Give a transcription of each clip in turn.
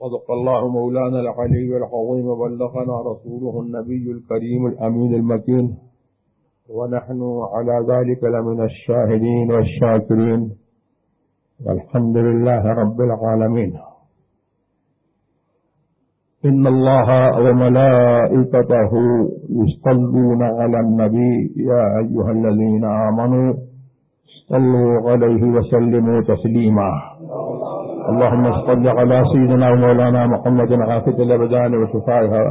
صدق الله مولانا العلي العظيم وبلغنا رسوله النبي الكريم الأمين المكين. ونحن على ذلك لمن الشاهدين والشاكرين. والحمد لله رب العالمين. إن الله وملائكته يصلون على النبي. يا أيها الذين آمنوا صلوا عليه وسلموا تسليما. اللهم صل على سيدنا ومولانا محمد عافد الأبدان وشفائها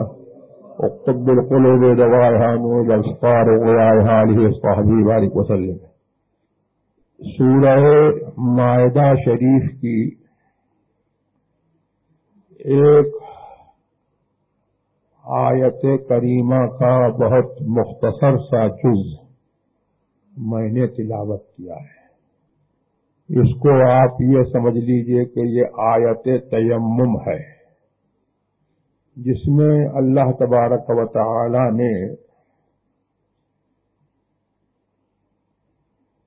وقب القلوب دوائها نور الأسطار وغيائها له صحبه بارك وسلم. سورہ معدہ شریف کی ایک آیت کریمہ کا بہت مختصر سا جز میں نے تلاوت کیا ہے۔ اس کو آپ یہ سمجھ لیجیے کہ یہ آیت تیمم ہے، جس میں اللہ تبارک و تعالی نے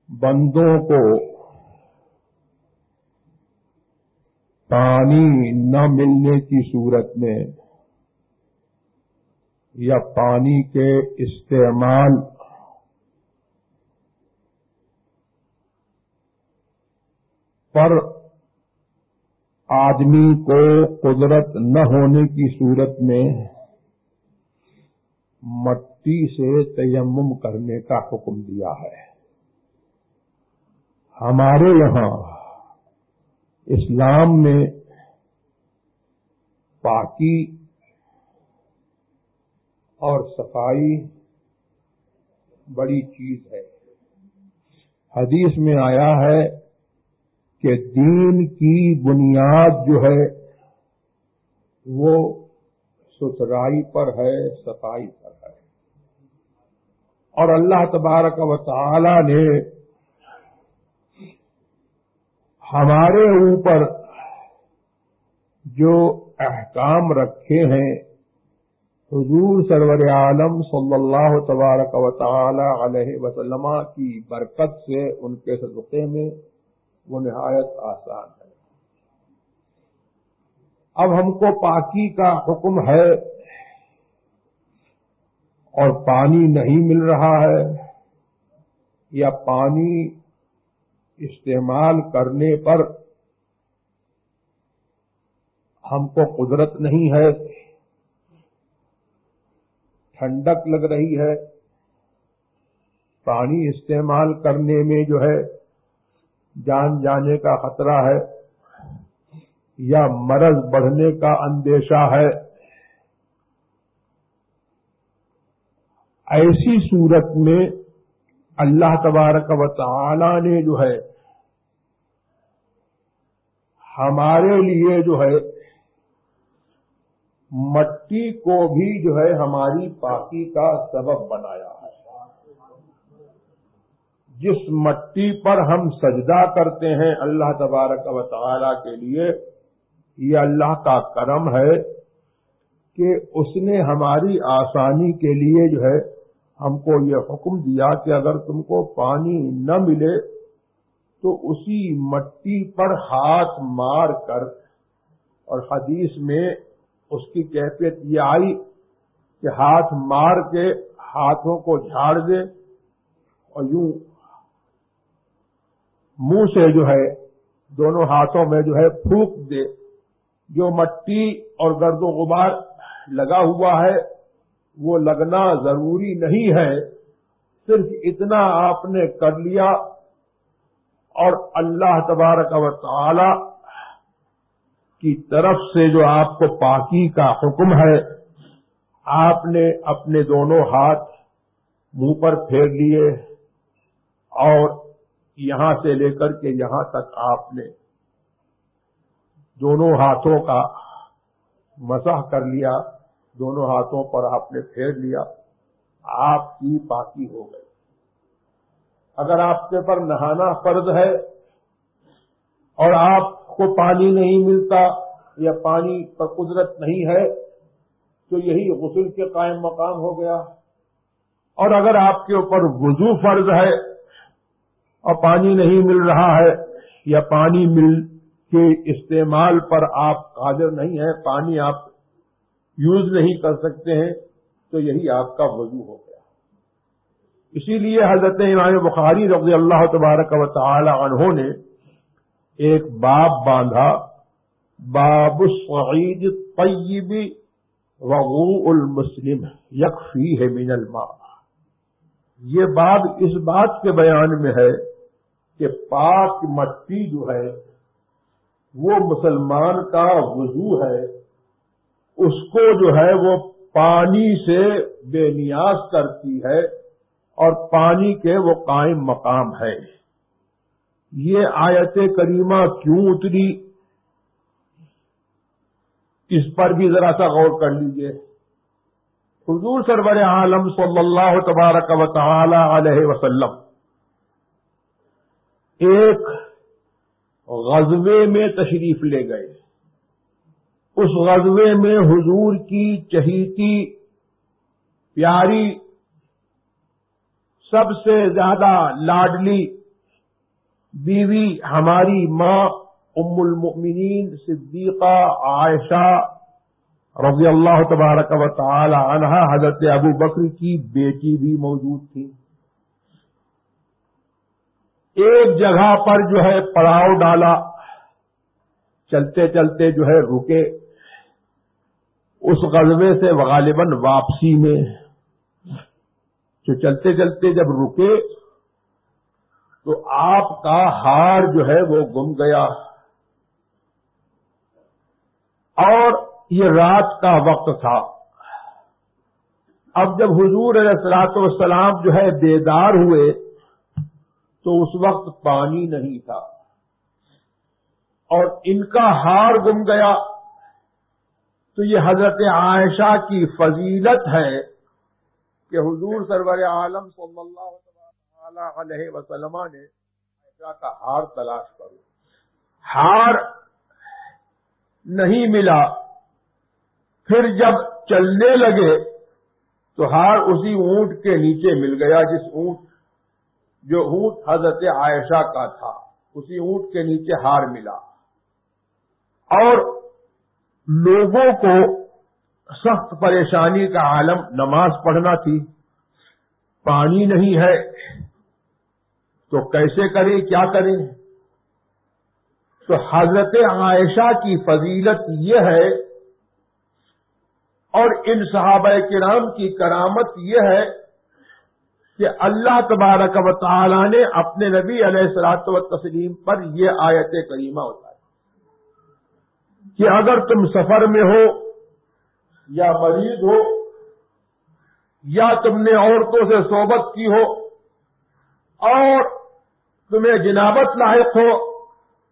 بندوں کو پانی نہ ملنے کی صورت میں یا پانی کے استعمال پر آدمی کو قدرت نہ ہونے کی صورت میں مٹی سے تیمم کرنے کا حکم دیا ہے۔ ہمارے یہاں اسلام میں پاکی اور صفائی بڑی چیز ہے۔ حدیث میں آیا ہے کہ دین کی بنیاد جو ہے وہ ستھرائی پر ہے، صفائی پر ہے۔ اور اللہ تبارک و تعالی نے ہمارے اوپر جو احکام رکھے ہیں، حضور سرور عالم صلی اللہ تبارک و تعالی علیہ وسلم کی برکت سے ان کے صدقے میں وہ نہایت آسان ہے۔ اب ہم کو پاکی کا حکم ہے اور پانی نہیں مل رہا ہے یا پانی استعمال کرنے پر ہم کو قدرت نہیں ہے، ٹھنڈک لگ رہی ہے۔ پانی استعمال کرنے میں جو ہے جان جانے کا خطرہ ہے یا مرض بڑھنے کا اندیشہ ہے۔ ایسی صورت میں اللہ تبارک و تعالی نے جو ہے ہمارے لیے جو ہے مٹی کو بھی جو ہے ہماری پاکی کا سبب بنایا۔ ہے جس مٹی پر ہم سجدہ کرتے ہیں اللہ تبارک و تعالی کے لیے، یہ اللہ کا کرم ہے کہ اس نے ہماری آسانی کے لیے جو ہے، ہم کو یہ حکم دیا کہ اگر تم کو پانی نہ ملے تو اسی مٹی پر ہاتھ مار کر، اور حدیث میں اس کی کیفیت یہ آئی کہ ہاتھ مار کے ہاتھوں کو جھاڑ دے، اور یوں منہ سے جو ہے، دونوں ہاتھوں میں جو ہے پھونک دے۔ جو مٹی اور گرد و غبار لگا ہوا ہے، وہ لگنا ضروری نہیں ہے۔ صرف اتنا آپ نے کر لیا۔ اور اللہ تبارک و تعالی کی طرف سے جو آپ کو پاکی کا حکم ہے، آپ نے اپنے دونوں ہاتھ منہ پر پھیر لیے۔ اور یہاں سے لے کر کے یہاں تک آپ نے دونوں ہاتھوں کا مسح کر لیا، دونوں ہاتھوں پر آپ نے پھیر لیا، آپ کی پاکی ہو گئی اگر آپ کے پر نہانا فرض ہے اور آپ کو پانی نہیں ملتا یا پانی پر قدرت نہیں ہے، تو یہی غسل کے قائم مقام ہو گیا۔ اور اگر آپ کے اوپر وضو فرض ہے اور پانی نہیں مل رہا ہے یا پانی مل کے استعمال پر آپ قادر نہیں ہیں، پانی آپ یوز نہیں کر سکتے ہیں، تو یہی آپ کا وضو ہو گیا۔ اسی لیے حضرت امام بخاری رضی اللہ تبارک و تعالی عنہ نے ایک باب باندھا، باب الصعید طیب وغو المسلم یکفی ہے من الماء۔ یہ بات اس بات کے بیان میں ہے کہ پاک مٹی جو ہے، وہ مسلمان کا وضو ہے، اس کو جو ہے وہ پانی سے بے نیاز کرتی ہے اور پانی کے وہ قائم مقام ہے۔ یہ آیت کریمہ کیوں اتری اس پر بھی ذرا سا غور کر لیجیے۔ حضور سرور عالم صلی اللہ تبارک و تعالی علیہ وسلم ایک غزوے میں تشریف لے گئے۔ اس غزوے میں حضور کی چہیتی پیاری سب سے زیادہ لاڈلی بیوی ہماری ماں ام المؤمنین صدیقہ عائشہ رضی اللہ تبارک و تعالی عنہ، حضرت ابو بکر کی بیٹی بھی موجود تھی۔ ایک جگہ پر جو ہے پڑاؤ ڈالا۔ چلتے چلتے جو ہے رکے۔ اس غزبے سے غالباً واپسی میں۔ جو چلتے چلتے جب رکے، تو آپ کا ہار جو ہے وہ گم گیا۔ اور یہ رات کا وقت تھا۔ اب جب حضور علیہ السلاط والسلام جو ہے بیدار ہوئے تو اس وقت پانی نہیں تھا۔ اور ان کا ہار گم گیا۔ تو یہ حضرت عائشہ کی فضیلت ہے کہ حضور سرور عالم صلی اللہ علیہ وسلم نے عائشہ کا ہار تلاش کرو ہار نہیں ملا۔ پھر جب چلنے لگے تو ہار اسی اونٹ کے نیچے مل گیا جس اونٹ جو اونٹ حضرت عائشہ کا تھا، اسی اونٹ کے نیچے ہار ملا۔ اور لوگوں کو سخت پریشانی کا عالم نماز پڑھنا تھی۔ پانی نہیں ہے، تو کیسے کریں، کیا کریں؟ تو حضرت عائشہ کی فضیلت یہ ہے، اور ان صحابہ کرام کی کرامت یہ ہے کہ اللہ تبارک و تعالی نے اپنے نبی علیہ السلاط و تسلیم پر یہ آیت کریمہ ہوتا ہے کہ اگر تم سفر میں ہو یا مریض ہو یا تم نے عورتوں سے صحبت کی ہو اور تمہیں جنابت لاحق ہو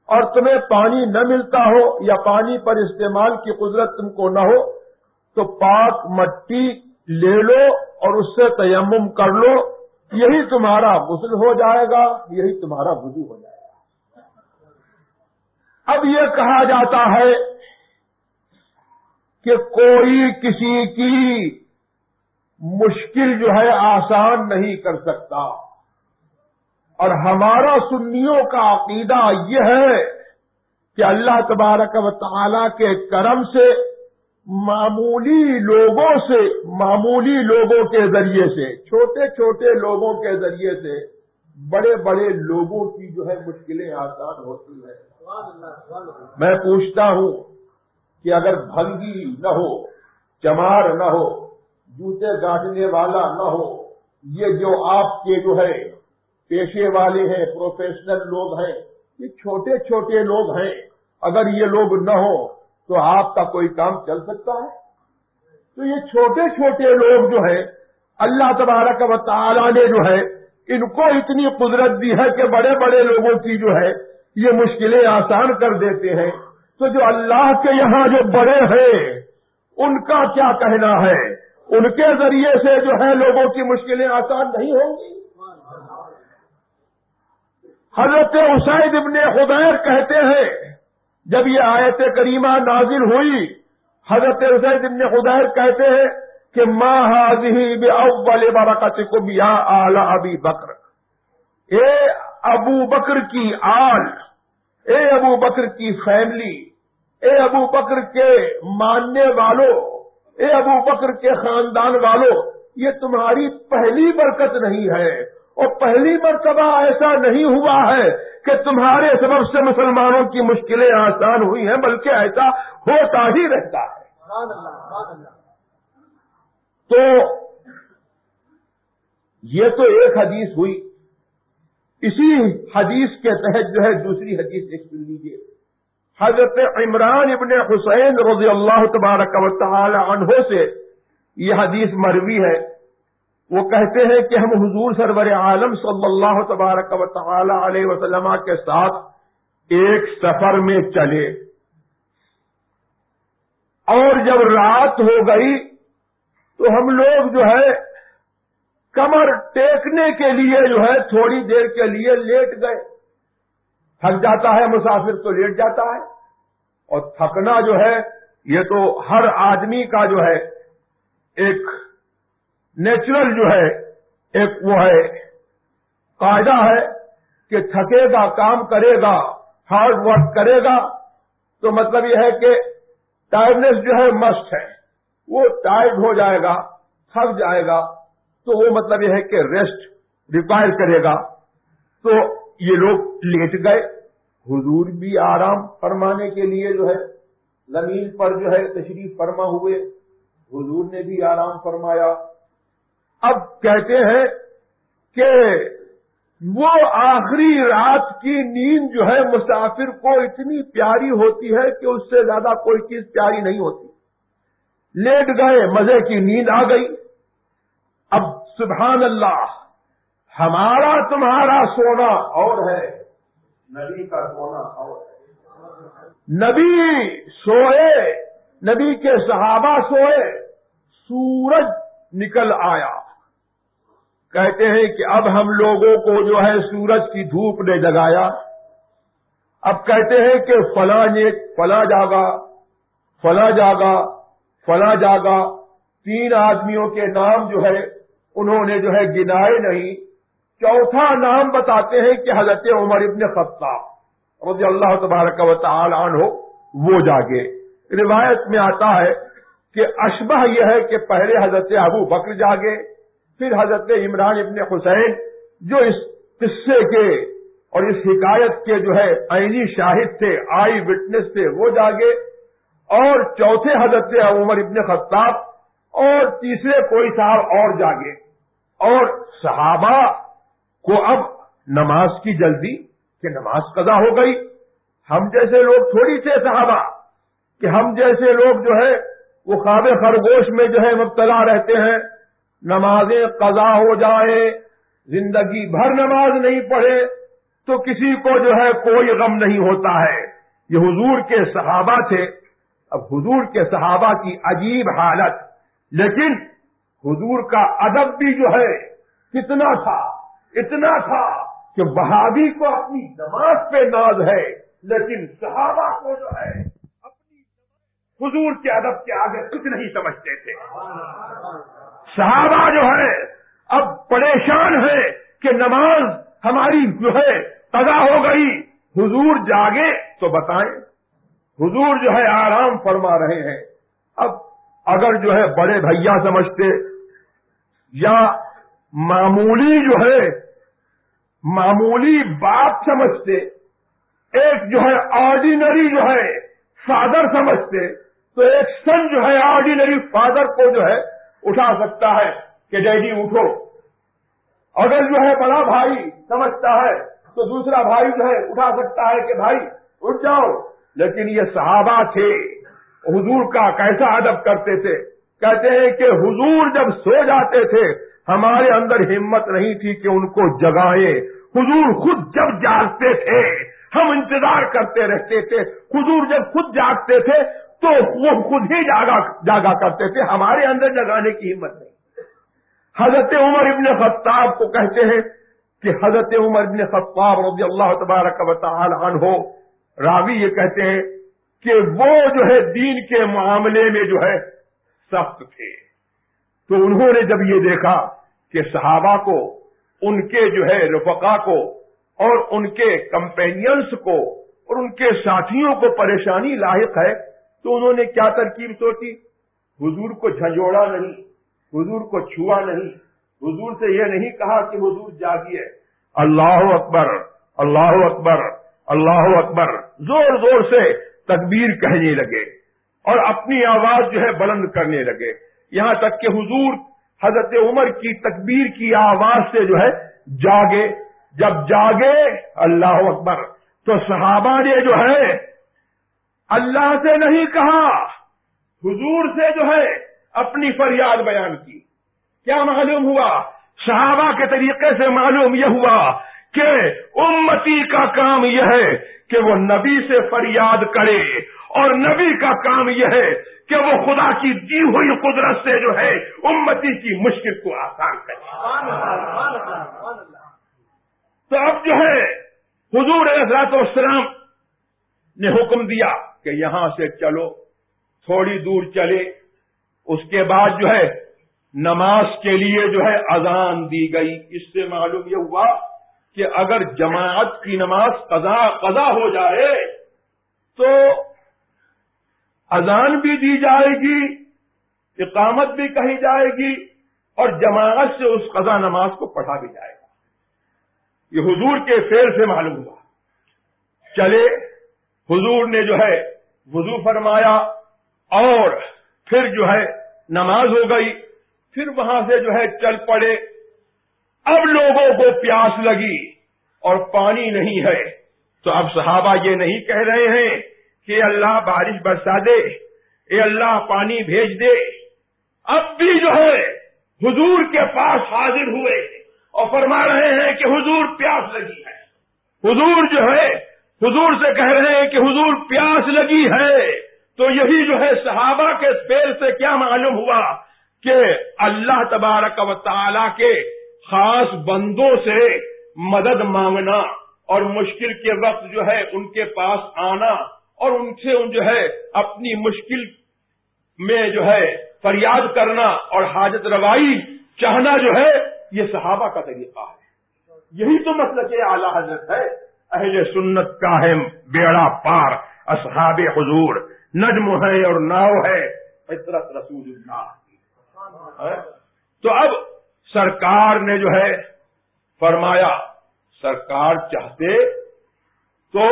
اور تمہیں پانی نہ ملتا ہو یا پانی پر استعمال کی قدرت تم کو نہ ہو تو پاک مٹی لے لو اور اس سے تیمم کر لو، یہی تمہارا غسل ہو جائے گا، یہی تمہارا وضو ہو جائے گا۔ اب یہ کہا جاتا ہے کہ کوئی کسی کی مشکل جو ہے آسان نہیں کر سکتا۔ اور ہمارا سنیوں کا عقیدہ یہ ہے کہ اللہ تبارک و تعالی کے کرم سے معمولی لوگوں سے، معمولی لوگوں کے ذریعے سے، چھوٹے چھوٹے لوگوں کے ذریعے سے بڑے بڑے لوگوں کی جو ہے مشکلیں آسان ہوتی ہیں۔ میں پوچھتا ہوں کہ اگر بھنگی نہ ہو، چمار نہ ہو، جوتے گاٹنے والا نہ ہو، یہ جو آپ کے جو ہے پیشے والے ہیں، پروفیشنل لوگ ہیں، یہ چھوٹے چھوٹے لوگ ہیں۔ اگر یہ لوگ نہ ہو تو آپ کا کوئی کام چل سکتا ہے؟ تو یہ چھوٹے چھوٹے لوگ جو ہیں، اللہ تبارک و تعالی نے جو ہے ان کو اتنی قدرت دی ہے کہ بڑے بڑے لوگوں کی جو ہے یہ مشکلیں آسان کر دیتے ہیں۔ تو جو اللہ کے یہاں جو بڑے ہیں، ان کا کیا کہنا ہے؟ ان کے ذریعے سے جو ہے لوگوں کی مشکلیں آسان نہیں ہوں گی؟ حضرت حسین ابن خدیر کہتے ہیں جب یہ آیت کریمہ نازل ہوئی، حضرت حسین ابن خدیر کہتے ہیں کہ ماں حاضی اول برکت کو یا اعلی ابی بکر۔ اے ابو بکر کی آل، اے ابو بکر کی فیملی اے ابو بکر کے ماننے والوں اے ابو بکر کے خاندان والوں یہ تمہاری پہلی برکت نہیں ہے۔ اور پہلی مرتبہ ایسا نہیں ہوا ہے کہ تمہارے سبب سے مسلمانوں کی مشکلیں آسان ہوئی ہیں، بلکہ ایسا ہوتا ہی رہتا ہے۔ تو یہ تو ایک حدیث ہوئی۔ اسی حدیث کے تحت جو ہے دوسری حدیث ایک سن لیجیے حضرت عمران ابن حسین رضی اللہ تبارک و تعالی عنہ سے یہ حدیث مروی ہے۔ وہ کہتے ہیں کہ ہم حضور سرور عالم صلی اللہ تبارک و تعالی علیہ وسلم کے ساتھ ایک سفر میں چلے۔ اور جب رات ہو گئی تو ہم لوگ جو ہے کمر ٹیکنے کے لیے جو ہے تھوڑی دیر کے لیے لیٹ گئے۔ تھک جاتا ہے، مسافر تو لیٹ جاتا ہے۔ اور تھکنا جو ہے، یہ تو ہر آدمی کا جو ہے ایک نیچرل جو ہے، ایک وہ ہے، قاعدہ ہے کہ تھکے گا، کام کرے گا ہارڈ ورک کرے گا، تو مطلب یہ ہے کہ ٹائرڈنیس جو ہے مسٹ ہے۔ وہ ٹائرڈ ہو جائے گا، تھک جائے گا، تو وہ مطلب یہ ہے کہ ریسٹ ریکوائر کرے گا۔ تو یہ لوگ لیٹ گئے۔ حضور بھی آرام فرمانے کے لیے جو ہے، زمین پر جو ہے تشریف فرما ہوئے۔ حضور نے بھی آرام فرمایا۔ اب کہتے ہیں کہ وہ آخری رات کی نیند جو ہے مسافر کو اتنی پیاری ہوتی ہے کہ اس سے زیادہ کوئی چیز پیاری نہیں ہوتی۔ لیٹ گئے، مزے کی نیند آ گئی۔ اب سبحان اللہ ہمارا تمہارا سونا اور ہے۔ نبی کا سونا اور ہے۔ نبی سوئے، نبی کے صحابہ سوئے، سورج نکل آیا۔ کہتے ہیں کہ اب ہم لوگوں کو جو ہے سورج کی دھوپ نے جگایا۔ اب کہتے ہیں کہ فلاں نیک، فلاں جاگا فلاں جاگا فلاں جاگا۔ تین آدمیوں کے نام جو ہے، انہوں نے جو ہے گنائے نہیں۔ چوتھا نام بتاتے ہیں کہ حضرت عمر ابن خطاب رضی اللہ تبارک و تعالی عنہ وہ جاگے۔ روایت میں آتا ہے کہ اشبہ یہ ہے کہ پہلے حضرت ابو بکر جاگے پھر حضرت عمران ابن حسین جو اس قصے کے اور اس حکایت کے جو ہے عینی شاہد تھے، آئی وٹنس تھے، وہ جاگے۔ اور چوتھے حضرت عمر ابن خطاب اور تیسرے کوئی صاحب اور جاگے۔ اور صحابہ کو اب نماز کی جلدی کہ نماز قضا ہو گئی۔ ہم جیسے لوگ تھوڑی سے صحابہ کہ ہم جیسے لوگ جو ہے وہ خواب خرگوش میں جو ہے مبتلا رہتے ہیں۔ نمازیں قضا ہو جائیں زندگی بھر نماز نہیں پڑھے، تو کسی کو جو ہے کوئی غم نہیں ہوتا ہے۔ یہ حضور کے صحابہ تھے۔ اب حضور کے صحابہ کی عجیب حالت۔ لیکن حضور کا ادب بھی جو ہے، کتنا تھا، اتنا تھا کہ بہادی کو اپنی نماز پہ ناز ہے، لیکن صحابہ کو جو ہے، اپنی حضور کے ادب کے آگے کچھ نہیں سمجھتے تھے۔ صحابہ جو ہے، اب پریشان ہے کہ نماز ہماری جو ہے تدا ہو گئی۔ حضور جاگے تو بتائیں۔ حضور جو ہے، آرام فرما رہے ہیں۔ اب اگر جو ہے، بڑے بھیا سمجھتے۔ یا معمولی جو ہے، معمولی بات سمجھتے۔ ایک جو ہے آرڈینری جو ہے، فادر سمجھتے۔ تو ایک سن جو ہے آرڈینری فادر کو جو ہے اٹھا سکتا ہے کہ ڈیڈی اٹھو۔ اگر جو ہے بڑا بھائی سمجھتا ہے، تو دوسرا بھائی جو ہے اٹھا سکتا ہے کہ بھائی اٹھ جاؤ۔ لیکن یہ صحابہ تھے، حضور کا کیسا ادب کرتے تھے۔ کہتے ہیں کہ حضور جب سو جاتے تھے، ہمارے اندر ہمت نہیں تھی کہ ان کو جگائے۔ حضور خود جب جاگتے تھے، ہم انتظار کرتے رہتے تھے۔ حضور جب خود جاگتے تھے تو وہ خود ہی جاگا جاگا کرتے تھے۔ ہمارے اندر جگانے کی ہمت نہیں۔ حضرت عمر ابن خطاب کو کہتے ہیں کہ حضرت عمر ابن خطاب رضی اللہ تبارک و تعالی عنہ راوی یہ کہتے ہیں کہ وہ جو ہے دین کے معاملے میں جو ہے سخت تھے۔ تو انہوں نے جب یہ دیکھا کہ صحابہ کو، ان کے جو ہے رفقا کو اور ان کے کمپینینس کو اور ان کے ساتھیوں کو پریشانی لاحق ہے تو انہوں نے کیا ترکیب سوچی؟ حضور کو جھنجھوڑا نہیں، حضور کو چھوا نہیں۔ حضور سے یہ نہیں کہا کہ حضور جاگیے اللہ اکبر اللہ اکبر اللہ اکبر۔ زور زور سے تکبیر کہنے لگے اور اپنی آواز جو ہے بلند کرنے لگے۔ یہاں تک کہ حضور حضرت عمر کی تکبیر کی آواز سے جو ہے جاگے۔ جب جاگے اللہ اکبر تو صحابہ نے جو ہے اللہ سے نہیں کہا، حضور سے جو ہے اپنی فریاد بیان کی۔ کیا معلوم ہوا؟ صحابہ کے طریقے سے معلوم یہ ہوا کہ امتی کا کام یہ ہے کہ وہ نبی سے فریاد کرے اور نبی کا کام یہ ہے کہ وہ خدا کی دی ہوئی قدرت سے جو ہے امتی کی مشکل کو آسان کرے۔ تو اب جو ہے حضور حضرات والسلام نے حکم دیا کہ یہاں سے چلو، تھوڑی دور چلے۔ اس کے بعد جو ہے، نماز کے لیے جو ہے، اذان دی گئی۔ اس سے معلوم یہ ہوا کہ اگر جماعت کی نماز قضا قضا ہو جائے، تو اذان بھی دی جائے گی، اقامت بھی کہی جائے گی، اور جماعت سے اس قضا نماز کو پڑھا بھی جائے گا۔ یہ حضور کے فیل سے معلوم ہوا۔ چلے۔ حضور نے جو ہے وضو فرمایا اور پھر جو ہے نماز ہو گئی، پھر وہاں سے جو ہے چل پڑے۔ اب لوگوں کو پیاس لگی اور پانی نہیں ہے۔ تو اب صحابہ یہ نہیں کہہ رہے ہیں کہ اللہ بارش برسا دے، اے اللہ پانی بھیج دے۔ اب بھی جو ہے حضور کے پاس حاضر ہوئے اور فرما رہے ہیں کہ حضور پیاس لگی ہے۔ حضور جو ہے حضور سے کہہ رہے ہیں کہ حضور پیاس لگی ہے۔ تو یہی جو ہے صحابہ کے پیل سے کیا معلوم ہوا کہ اللہ تبارک و تعالی کے خاص بندوں سے مدد مانگنا اور مشکل کے وقت جو ہے ان کے پاس آنا اور ان سے جو ہے اپنی مشکل میں جو ہے فریاد کرنا اور حاجت روائی چاہنا جو ہے، یہ صحابہ کا طریقہ ہے۔ یہی تو مسئلہ کہ اعلی حضرت ہے۔ اہل سنت کا ہے بیڑا پار، اصحاب حضور، نجم ہے اور ناؤ ہے فطرت رسول اللہ۔ ہاں؟ تو اب سرکار نے جو ہے فرمایا، سرکار چاہتے تو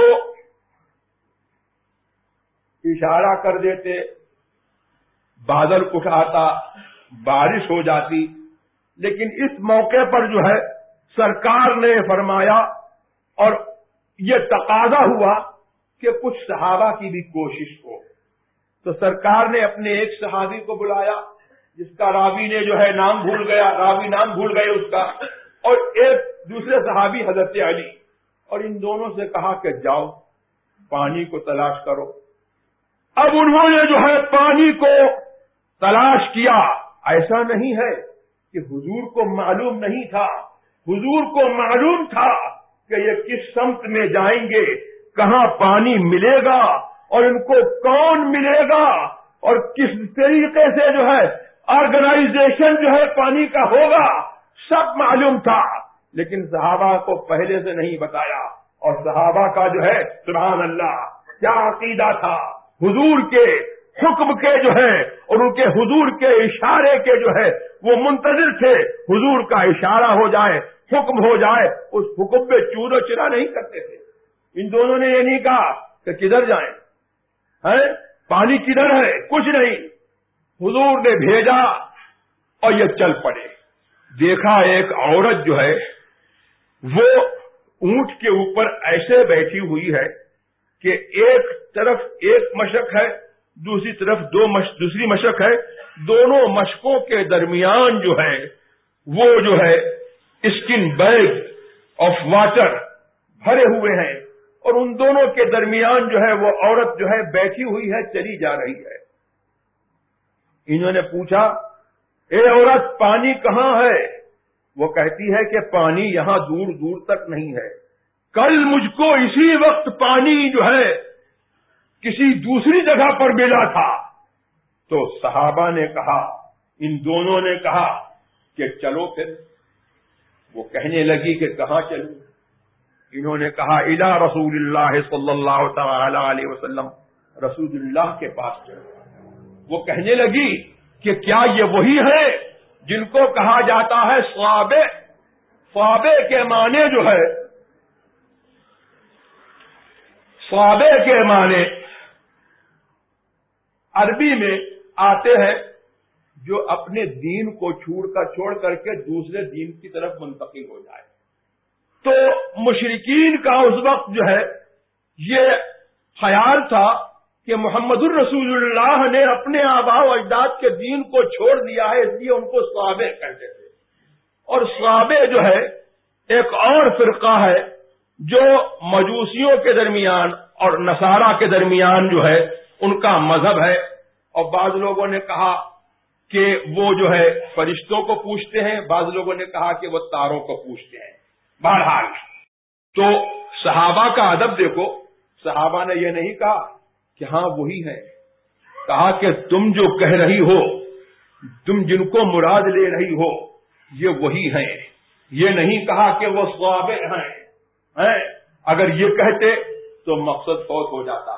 اشارہ کر دیتے، بادل اٹھاتا، بارش ہو جاتی، لیکن اس موقع پر جو ہے سرکار نے فرمایا اور یہ تقاضا ہوا کہ کچھ صحابہ کی بھی کوشش ہو۔ تو سرکار نے اپنے ایک صحابی کو بلایا، جس کا راوی نے جو ہے نام بھول گیا، راوی نام بھول گئے اس کا، اور ایک دوسرے صحابی حضرت علی، اور ان دونوں سے کہا کہ جاؤ، پانی کو تلاش کرو۔ اب انہوں نے جو ہے پانی کو تلاش کیا۔ ایسا نہیں ہے کہ حضور کو معلوم نہیں تھا۔ حضور کو معلوم تھا۔ کہ یہ کس سمت میں جائیں گے؟ کہاں پانی ملے گا؟ اور ان کو کون ملے گا؟ اور کس طریقے سے جو ہے آرگنائزیشن جو ہے پانی کا ہوگا؟ سب معلوم تھا، لیکن صحابہ کو پہلے سے نہیں بتایا۔ اور صحابہ کا جو ہے، سبحان اللہ، کیا عقیدہ تھا؟ حضور کے حکم کے جو ہے، اور ان کے حضور کے اشارے کے جو ہے، وہ منتظر تھے۔ حضور کا اشارہ ہو جائے حکم ہو جائے، اس حکم میں چور و چرا نہیں کرتے تھے۔ ان دونوں نے یہ نہیں کہا کہ کدھر جائیں۔ پانی کدھر ہے؟ کچھ نہیں۔ حضور نے بھیجا اور یہ چل پڑے۔ دیکھا ایک عورت جو ہے، وہ اونٹ کے اوپر ایسے بیٹھی ہوئی ہے کہ ایک طرف ایک مشق ہے، دوسری طرف دو مش... دوسری مشق ہے۔ دونوں مشقوں کے درمیان جو ہے، وہ جو ہے اسکن بیگ آف واٹر بھرے ہوئے ہیں اور ان دونوں کے درمیان جو ہے وہ عورت جو ہے بیٹھی ہوئی ہے، چلی جا رہی ہے۔ انہوں نے پوچھا، اے عورت، پانی کہاں ہے؟ وہ کہتی ہے کہ پانی یہاں دور دور تک نہیں ہے۔ کل مجھ کو اسی وقت پانی جو ہے کسی دوسری جگہ پر ملا تھا۔ تو صحابہ نے کہا، ان دونوں نے کہا کہ چلو پھر۔ وہ کہنے لگی کہ کہاں چلوں؟ انہوں نے کہا الا رسول اللہ صلی اللہ تعالی علیہ وسلم، رسول اللہ کے پاس چلو. وہ کہنے لگی کہ کیا یہ وہی ہے جن کو کہا جاتا ہے سوابے سوابے کے معنی جو ہے سوابے کے معنی عربی میں آتے ہیں جو اپنے دین کو چھوڑ کر چھوڑ کر کے دوسرے دین کی طرف منتقل ہو جائے۔ تو مشرقین کا اس وقت جو ہے، یہ خیال تھا کہ محمد الرسول اللہ نے اپنے آبا و اجداد کے دین کو چھوڑ دیا ہے، اس لیے ان کو سوابے کہتے تھے۔ اور سوابے جو ہے، ایک اور فرقہ ہے جو مجوسیوں کے درمیان اور نصارہ کے درمیان جو ہے، ان کا مذہب ہے۔ اور بعض لوگوں نے کہا کہ وہ جو ہے فرشتوں کو پوچھتے ہیں، بعض لوگوں نے کہا کہ وہ تاروں کو پوچھتے ہیں۔ بہرحال، تو صحابہ کا ادب دیکھو، صحابہ نے یہ نہیں کہا کہ ہاں وہی ہے، کہا کہ تم جو کہہ رہی ہو، تم جن کو مراد لے رہی ہو، یہ وہی ہے یہ نہیں کہا کہ وہ سوابے ہیں۔ اگر یہ کہتے تو مقصد فوت ہو جاتا۔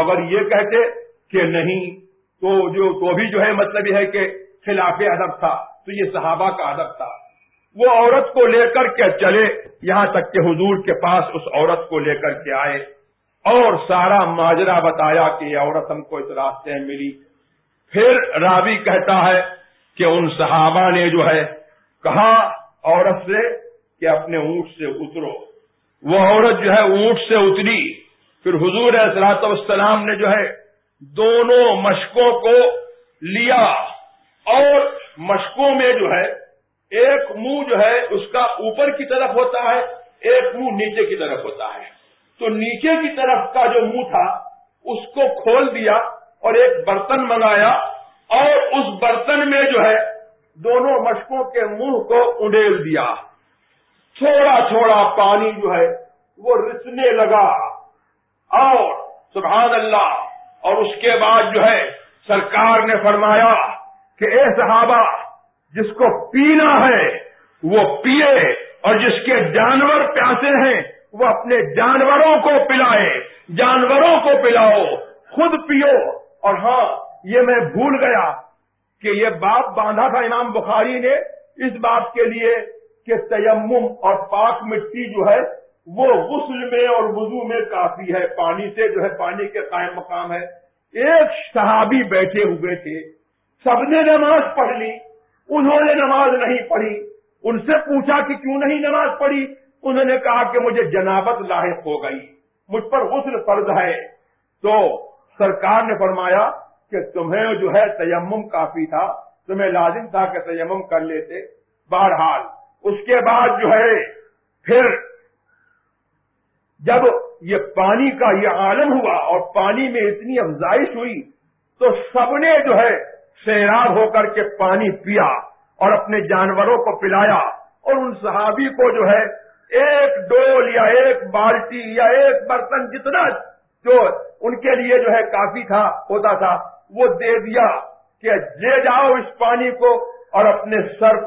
اگر یہ کہتے کہ نہیں تو جو تو بھی جو ہے مطلب یہ ہے کہ خلاف ادب تھا، تو یہ صحابہ کا ادب تھا۔ وہ عورت کو لے کر کے چلے، یہاں تک کہ حضور کے پاس اس عورت کو لے کر کے آئے۔ اور سارا ماجرا بتایا کہ یہ عورت ہم کو اس راستے میں ملی۔ پھر راوی کہتا ہے کہ ان صحابہ نے جو ہے کہا، عورت سے کہ اپنے اونٹ سے اترو۔ وہ عورت جو ہے اونٹ سے اتری۔ پھر حضور اصلاط والسلام نے جو ہے دونوں مشکوں کو لیا اور مشکوں میں جو ہے، ایک منہ جو ہے، اس کا اوپر کی طرف ہوتا ہے، ایک منہ نیچے کی طرف ہوتا ہے۔ تو نیچے کی طرف کا جو منہ تھا، اس کو کھول دیا اور ایک برتن منگایا اور اس برتن میں جو ہے، دونوں مشکوں کے منہ کو انڈیل دیا۔ تھوڑا تھوڑا پانی جو ہے، وہ رسنے لگا۔ اور سبحان اللہ اور اس کے بعد جو ہے سرکار نے فرمایا کہ اے صحابہ، جس کو پینا ہے، وہ پیے اور جس کے جانور پیاسے ہیں، وہ اپنے جانوروں کو پلائے۔ جانوروں کو پلاؤ، خود پیو۔ اور ہاں یہ میں بھول گیا کہ یہ باپ باندھا تھا امام بخاری نے۔ اس بات کے لیے کہ تیمم اور پاک مٹی جو ہے وہ غسل میں اور وضو میں کافی ہے، پانی سے جو ہے پانی کے قائم مقام ہے۔ ایک صحابی بیٹھے ہوئے تھے، سب نے نماز پڑھ لی، انہوں نے نماز نہیں پڑھی۔ ان سے پوچھا کہ کیوں نہیں نماز پڑھی؟ انہوں نے کہا کہ مجھے جنابت لاحق ہو گئی، مجھ پر غسل فرض ہے۔ تو سرکار نے فرمایا کہ تمہیں جو ہے تیمم کافی تھا، تمہیں لازم تھا کہ تیمم کر لیتے۔ بہرحال، اس کے بعد جو ہے، پھر جب یہ پانی کا یہ عالم ہوا اور پانی میں اتنی افزائش ہوئی تو سب نے جو ہے سیراب ہو کر کے پانی پیا اور اپنے جانوروں کو پلایا اور ان صحابی کو جو ہے ایک ڈول یا ایک بالٹی یا ایک برتن جتنا جو ان کے لیے جو ہے کافی تھا، ہوتا تھا، وہ دے دیا کہ لے جاؤ اس پانی کو اور اپنے سر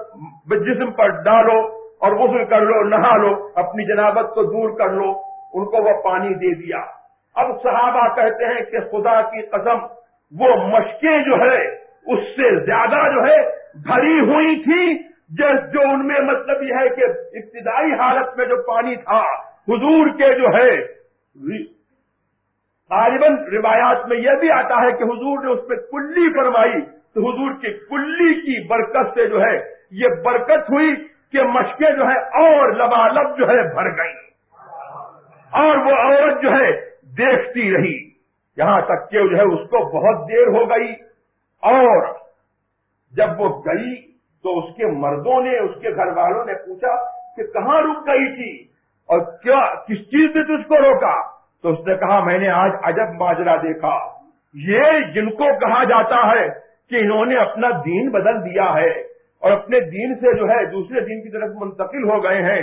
جسم پر ڈالو اور غسل کر لو، نہا لو، اپنی جنابت کو دور کر لو۔ ان کو وہ پانی دے دیا۔ اب صحابہ کہتے ہیں کہ خدا کی قسم، وہ مشقیں جو ہے، اس سے زیادہ جو ہے، بھری ہوئی تھی۔ جو ان میں مطلب یہ ہے کہ ابتدائی حالت میں جو پانی تھا، حضور کے جو ہے، غالباً روایات میں یہ بھی آتا ہے کہ حضور نے اس پہ کلی فرمائی۔ تو حضور کی کلی کی برکت سے جو ہے، یہ برکت ہوئی کہ مشقیں جو ہے اور لبالب جو ہے، بھر گئی اور وہ عورت جو ہے دیکھتی رہی۔ یہاں تک کہ جو ہے اس کو بہت دیر ہو گئی۔ اور جب وہ گئی تو اس کے مردوں نے، اس کے گھر والوں نے پوچھا کہ کہاں رک گئی تھی اور کیا، کس چیز نے تجھ کو روکا؟ تو اس نے کہا، میں نے آج عجب ماجرا دیکھا۔ یہ جن کو کہا جاتا ہے کہ انہوں نے اپنا دین بدل دیا ہے اور اپنے دین سے جو ہے دوسرے دین کی طرف منتقل ہو گئے ہیں،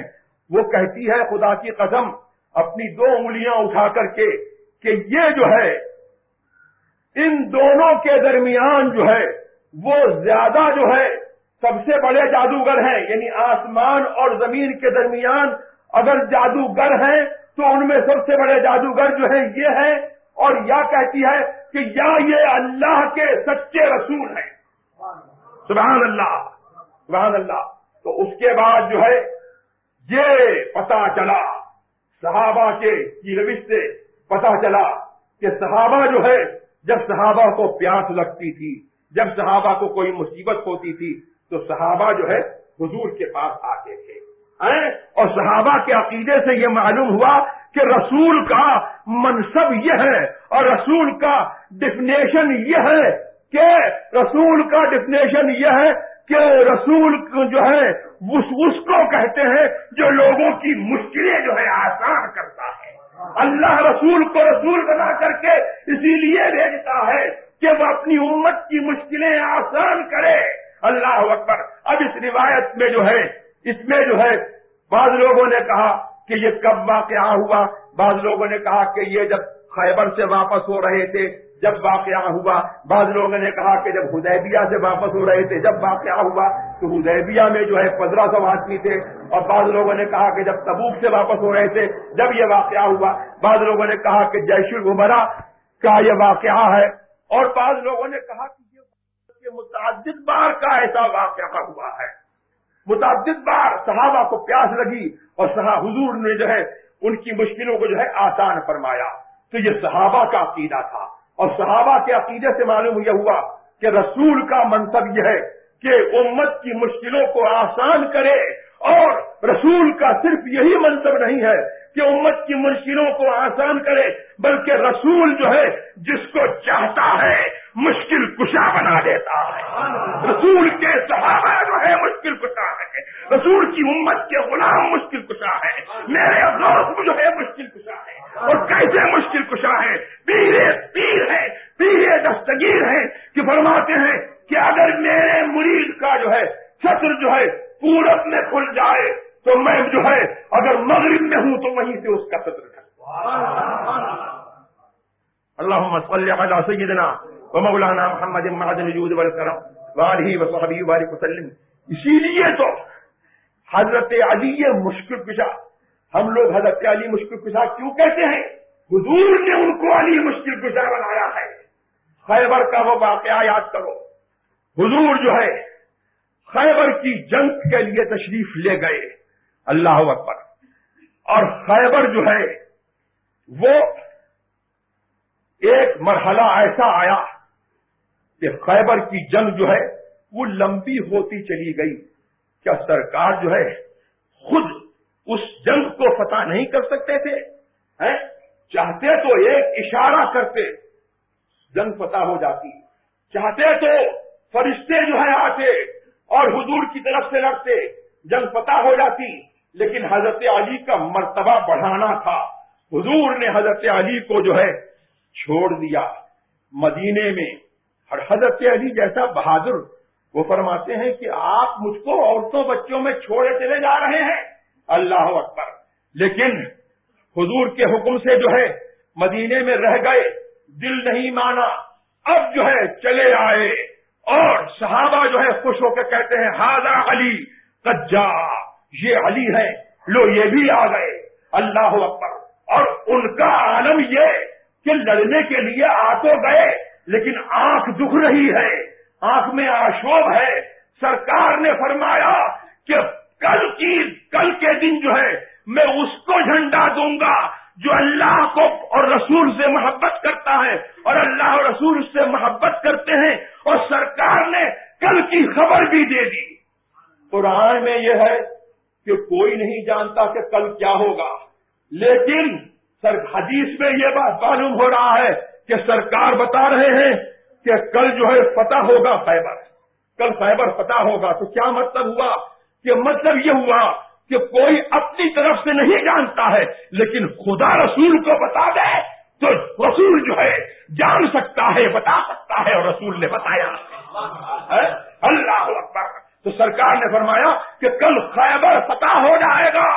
وہ کہتی ہے خدا کی قسم اپنی دو انگلیاں اٹھا کر کے کہ یہ جو ہے، ان دونوں کے درمیان جو ہے، وہ زیادہ جو ہے، سب سے بڑے جادوگر ہیں۔ یعنی آسمان اور زمین کے درمیان اگر جادوگر ہیں، تو ان میں سب سے بڑے جادوگر جو ہیں، یہ ہیں۔ اور یا کہتی ہے کہ یا یہ اللہ کے سچے رسول ہیں۔ سبحان اللہ سبحان اللہ۔ تو اس کے بعد جو ہے، یہ پتا چلا۔ صحابہ کے روش سے پتا چلا کہ صحابہ جو ہے، جب صحابہ کو پیاس لگتی تھی، جب صحابہ کو کوئی مصیبت ہوتی تھی، تو صحابہ جو ہے، حضور کے پاس آتے تھے۔ اور صحابہ کے عقیدے سے یہ معلوم ہوا کہ رسول کا منصب یہ ہے اور رسول کا ڈفنیشن یہ ہے کہ رسول کا ڈفنیشن یہ ہے کہ رسول جو ہے، اس کو کہتے ہیں جو لوگوں کی مشکلیں جو ہے آسان کرتا ہے۔ اللہ رسول کو رسول بنا کر کے اسی لیے بھیجتا ہے کہ وہ اپنی امت کی مشکلیں آسان کرے۔ اللہ اکبر۔ اب اس روایت میں جو ہے، اس میں جو ہے، بعض لوگوں نے کہا کہ یہ کب واقعہ ہوا۔ بعض لوگوں نے کہا کہ یہ جب خیبر سے واپس ہو رہے تھے جب واقعہ ہوا، بعض لوگوں نے کہا کہ جب حدیبیہ سے واپس ہو رہے تھے، جب واقعہ ہوا تو حدیبیہ میں جو ہے پندرہ سو آدمی تھے اور بعض لوگوں نے کہا کہ جب تبوک سے واپس ہو رہے تھے، جب یہ واقعہ ہوا، بعض لوگوں نے کہا کہ جیش العمرا کا یہ واقعہ ہے اور بعض لوگوں نے کہا کہ یہ متعدد بار کا ایسا واقعہ ہوا ہے۔ متعدد بار صحابہ کو پیاس لگی اور صحا حضور نے جو ہے ان کی مشکلوں کو جو ہے آسان فرمایا۔ تو یہ صحابہ کا عقیدہ تھا۔ اور صحابہ کے عقیدے سے معلوم یہ ہوا کہ رسول کا منصب یہ ہے کہ امت کی مشکلوں کو آسان کرے اور رسول کا صرف یہی منصب نہیں ہے کہ امت کی مشکلوں کو آسان کرے، بلکہ رسول جو ہے، جس کو چاہتا ہے، مشکل کشا بنا دیتا ہے۔ رسول کے صحابہ جو ہے، مشکل کشا ہے۔ رسول کی امت کے غلام مشکل کشا ہے۔ میرے دوست جو ہے، مشکل کشا ہے۔ اور کیسے مشکل کشا ہے؟ پیرے، پیر ہے، پیرے دستگیر ہے کہ فرماتے ہیں کہ اگر میرے مریض کا جو ہے چھتر جو ہے پورب میں کھل جائے تو میں جو ہے اگر مغرب میں ہوں تو وہیں سے اس کا چھتر اللہ سیدنا مولانا محمد وسلم اسی لیے تو حضرت علی یہ مشکل کشا ہم لوگ حضرت علی مشکل کشا کیوں کہتے ہیں؟ حضور نے ان کو علی مشکل کشا بنایا ہے۔ خیبر کا وہ واقعہ یاد کرو۔ حضور جو ہے، خیبر کی جنگ کے لیے تشریف لے گئے۔ اللہ اکبر۔ اور خیبر جو ہے، وہ ایک مرحلہ ایسا آیا کہ خیبر کی جنگ جو ہے، وہ لمبی ہوتی چلی گئی۔ کیا سرکار جو ہے، خود جنگ کو فتح نہیں کر سکتے تھے چاہتے تو ایک اشارہ کرتے، جنگ فتح ہو جاتی۔ چاہتے تو فرشتے جو ہے آتے اور حضور کی طرف سے لڑتے، جنگ فتح ہو جاتی۔ لیکن حضرت علی کا مرتبہ بڑھانا تھا۔ حضور نے حضرت علی کو جو ہے چھوڑ دیا۔ مدینے میں اور حضرت علی جیسا بہادر، وہ فرماتے ہیں کہ آپ مجھ کو عورتوں بچوں میں چھوڑے چلے جا رہے ہیں۔ اللہ اکبر۔ لیکن حضور کے حکم سے جو ہے مدینے میں رہ گئے، دل نہیں مانا۔ اب جو ہے چلے آئے۔ اور صحابہ جو ہے خوش ہو کے کہتے ہیں ہاضا علی کجا یہ علی ہے لو، یہ بھی آ گئے۔ اللہ اکبر۔ اور ان کا عالم یہ کہ لڑنے کے لیے آ تو گئے، لیکن آنکھ دکھ رہی ہے۔ آنکھ میں آشوب ہے۔ سرکار نے فرمایا کہ کل کی کل کے دن جو ہے میں اس کو جھنڈا دوں گا جو اللہ کو اور رسول سے محبت کرتا ہے اور اللہ اور رسول سے محبت کرتے ہیں اور سرکار نے کل کی خبر بھی دے دی۔ قرآن میں یہ ہے کہ کوئی نہیں جانتا کہ کل کیا ہوگا، لیکن سر حدیث میں یہ بات معلوم ہو رہا ہے کہ سرکار بتا رہے ہیں کہ کل جو ہے فتح ہوگا خیبر کل خیبر فتح ہوگا تو کیا مطلب ہوا؟ کہ مطلب یہ ہوا کہ کوئی اپنی طرف سے نہیں جانتا ہے، لیکن خدا رسول کو بتا دے تو رسول جو ہے جان سکتا ہے، بتا سکتا ہے اور رسول نے بتایا۔ اللہ اکبر۔ تو سرکار نے فرمایا کہ کل خیبر فتح ہو جائے گا۔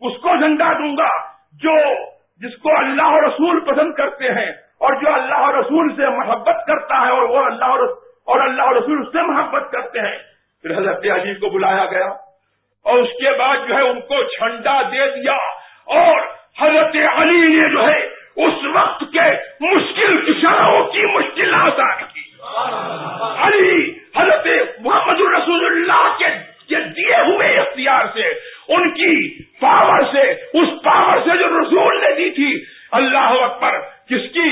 اس کو جھنڈا دوں گا۔ جو جس کو اللہ رسول پسند کرتے ہیں اور جو اللہ رسول سے محبت کرتا ہے اور وہ اللہ اور اللہ رسول سے محبت کرتے ہیں۔ پھر حضرت علی کو بلایا گیا اور اس کے بعد جو ہے ان کو جھنڈا دے دیا اور حضرت علی نے جو ہے اس وقت کے مشکل کسانوں کی مشکل آسان کی۔ علی حضرت محمد الرسول اللہ کے دیے ہوئے اختیار سے، ان کی پاور سے، اس پاور سے جو رسول نے دی تھی، اللہ اکبر، کس کی؟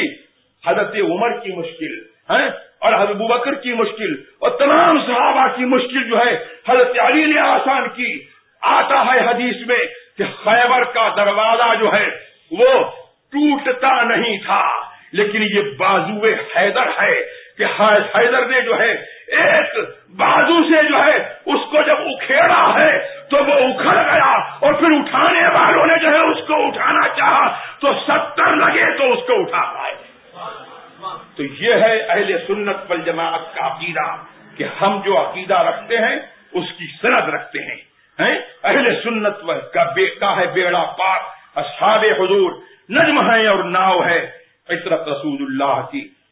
حضرت عمر کی مشکل ہے اور حضرت بکر کی مشکل اور تمام صحابہ کی مشکل جو ہے حضرت علی نے آسان کی آتا ہے حدیث میں کہ خیبر کا دروازہ جو ہے وہ ٹوٹتا نہیں تھا لیکن یہ بازو حیدر ہے کہ ہاں، حیدر نے جو ہے ایک بازو سے جو ہے اس کو جب اکھیڑا ہے تو وہ اکھڑ گیا اور پھر اٹھانے والوں نے جو ہے اس کو اٹھانا چاہا تو ستر لگے تو اس کو اٹھا پائے۔ تو یہ ہے اہل سنت پل جماعت کا عقیدہ کہ ہم جو عقیدہ رکھتے ہیں، اس کی سند رکھتے ہیں۔ اہل سنت کا ہے، بیڑا پاک، اصحاب حضور، نجم ہے اور ناؤ ہے، عطرت رسول اللہ کی۔